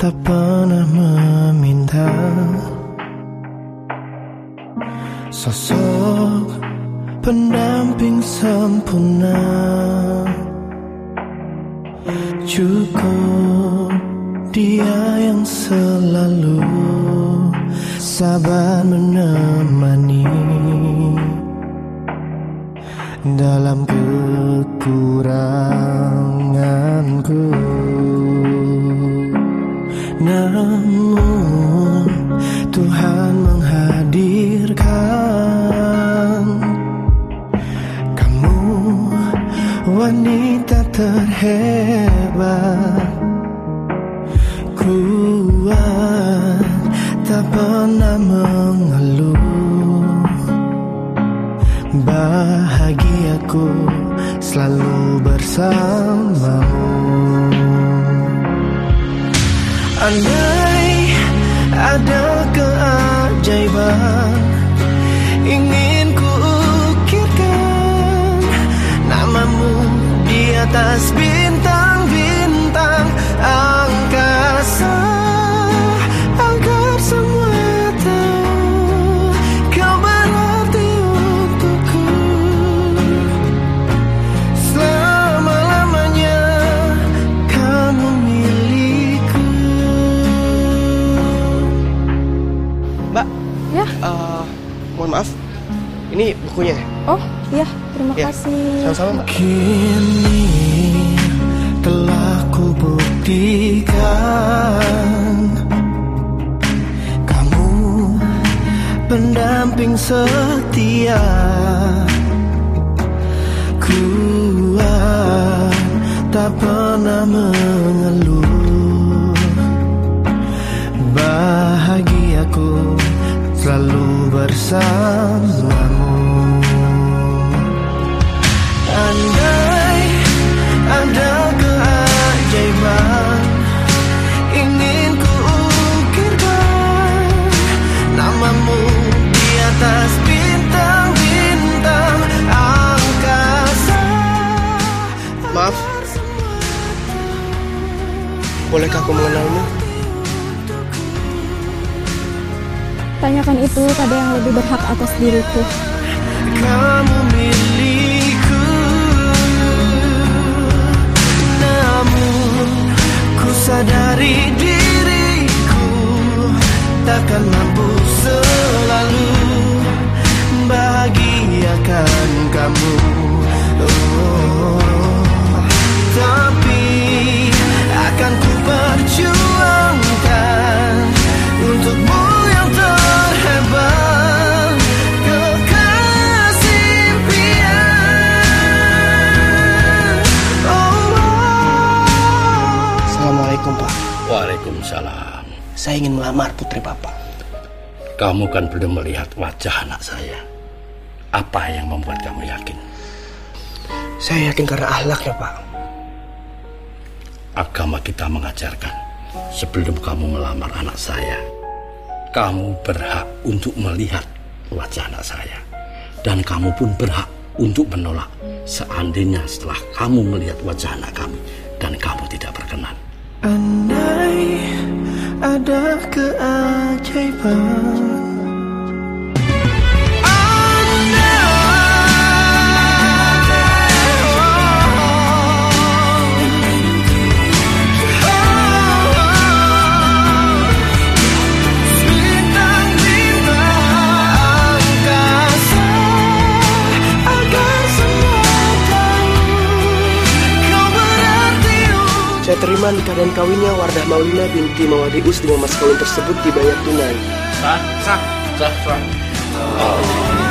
tak pernah meminta. Sosok pendamping sempurna. Cukup dia yang selalu sabar menemani. Dalam kekuranganku Namun Tuhan menghadirkan Kamu wanita terhebat Kuat tak pernah mengeluh. Bahagiaku selalu bersamamu Andai ada keajaiban Ingin ku ukirkan Namamu di atas bintang-bintang Ya. eh, mohon maaf, ini bukunya. Oh, iya, terima Ya, kasih. Sama-sama Mbak. Kini telah ku buktikan Kamu pendamping setia Kuat tak pernah mengeluh bersamamu Andai ada keajaiban Ingin ku ukirkan Namamu di atas bintang-bintang angkasa Maaf. Bolehkah aku mengenalmu? Tanyakan itu pada yang lebih berhak atas diriku. Kamu milikku Namun ku sadari diriku Takkan mampu selalu Bahagiakan kamu Waalaikumsalam. Saya ingin melamar putri Bapak. Kamu kan belum melihat wajah anak saya. Apa yang membuat kamu yakin? Saya yakin karena akhlaknya Pak. Agama kita mengajarkan sebelum kamu melamar anak saya, kamu berhak untuk melihat wajah anak saya. Dan kamu pun berhak untuk menolak seandainya setelah kamu melihat wajah anak kami dan kamu tidak berkenan. Andai ada keajaiban Saya terima nikah dan kawinnya Wardah Maulina binti Mawadius dengan mas kawin tersebut dibayar tunai. Sah, sah, sah, sah.